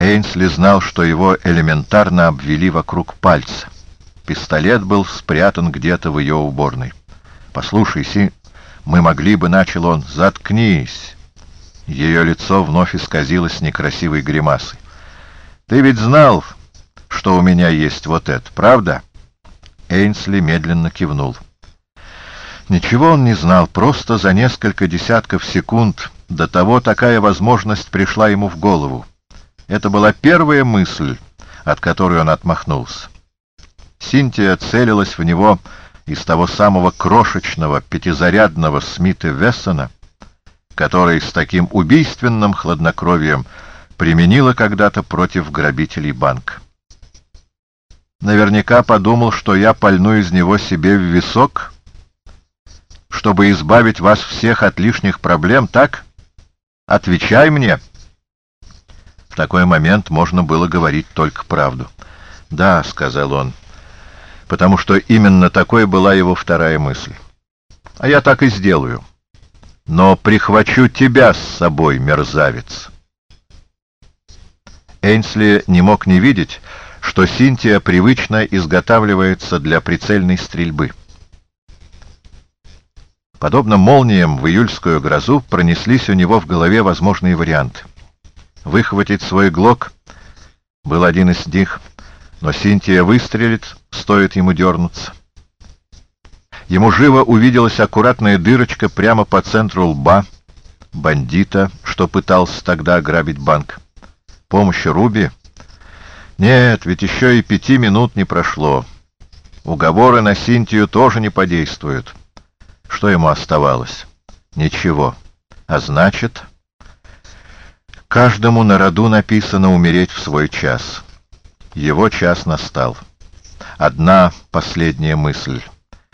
Эйнсли знал, что его элементарно обвели вокруг пальца. Пистолет был спрятан где-то в ее уборной. «Послушай, Си, мы могли бы...» — начал он. «Заткнись!» Ее лицо вновь исказилось некрасивой гримасой. «Ты ведь знал, что у меня есть вот это, правда?» Эйнсли медленно кивнул. Ничего он не знал, просто за несколько десятков секунд до того такая возможность пришла ему в голову. Это была первая мысль, от которой он отмахнулся. Синтия целилась в него из того самого крошечного пятизарядного Смита Вессона, который с таким убийственным хладнокровием применила когда-то против грабителей банка. Наверняка подумал, что я пальну из него себе в висок, чтобы избавить вас всех от лишних проблем, так? Отвечай мне!» Такой момент можно было говорить только правду. «Да», — сказал он, — потому что именно такой была его вторая мысль. «А я так и сделаю. Но прихвачу тебя с собой, мерзавец». Эйнсли не мог не видеть, что Синтия привычно изготавливается для прицельной стрельбы. Подобно молниям в июльскую грозу пронеслись у него в голове возможные варианты. Выхватить свой глок был один из них, но Синтия выстрелит, стоит ему дернуться. Ему живо увиделась аккуратная дырочка прямо по центру лба бандита, что пытался тогда ограбить банк. Помощь Руби? Нет, ведь еще и пяти минут не прошло. Уговоры на Синтию тоже не подействуют. Что ему оставалось? Ничего. А значит... Каждому на роду написано умереть в свой час. Его час настал. Одна последняя мысль.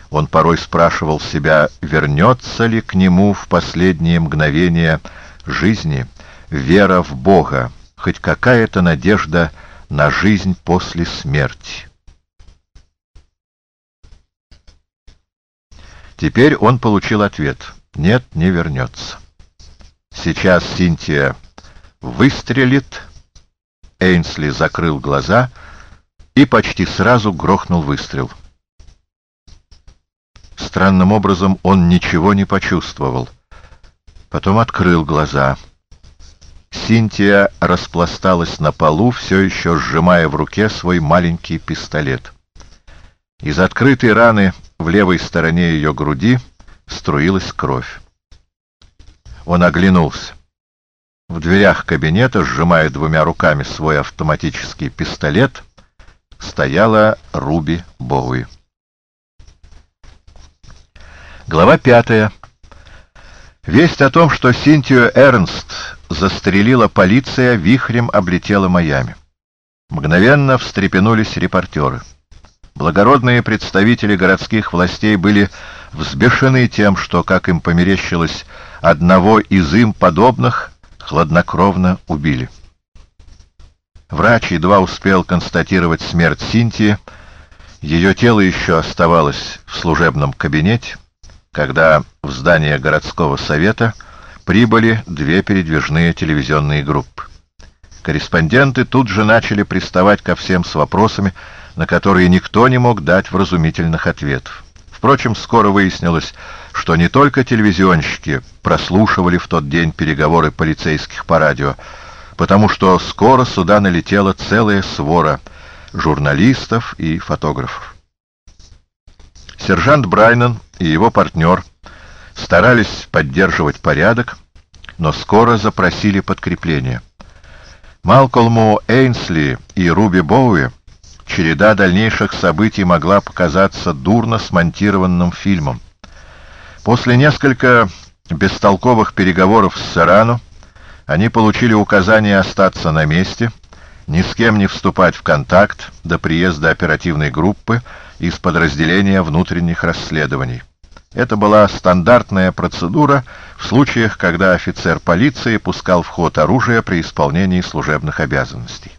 Он порой спрашивал себя, вернется ли к нему в последние мгновения жизни вера в Бога, хоть какая-то надежда на жизнь после смерти. Теперь он получил ответ. Нет, не вернется. Сейчас Синтия выстрелит. Эйнсли закрыл глаза и почти сразу грохнул выстрел. Странным образом он ничего не почувствовал. Потом открыл глаза. Синтия распласталась на полу, все еще сжимая в руке свой маленький пистолет. Из открытой раны в левой стороне ее груди струилась кровь. Он оглянулся. В дверях кабинета, сжимая двумя руками свой автоматический пистолет, стояла Руби Боуи. Глава пятая. Весть о том, что Синтию Эрнст застрелила полиция, вихрем облетела Майами. Мгновенно встрепенулись репортеры. Благородные представители городских властей были взбешены тем, что, как им померещилось, одного из им подобных хладнокровно убили. Врач едва успел констатировать смерть Синтии, ее тело еще оставалось в служебном кабинете, когда в здание городского совета прибыли две передвижные телевизионные группы. Корреспонденты тут же начали приставать ко всем с вопросами, на которые никто не мог дать вразумительных ответов. Впрочем, скоро выяснилось, что не только телевизионщики прослушивали в тот день переговоры полицейских по радио, потому что скоро сюда налетела целая свора журналистов и фотографов. Сержант Брайнан и его партнер старались поддерживать порядок, но скоро запросили подкрепление. Малкольму Эйнсли и Руби Боуи череда дальнейших событий могла показаться дурно смонтированным фильмом. После нескольких бестолковых переговоров с Сарану они получили указание остаться на месте, ни с кем не вступать в контакт до приезда оперативной группы из подразделения внутренних расследований. Это была стандартная процедура в случаях, когда офицер полиции пускал в ход оружие при исполнении служебных обязанностей.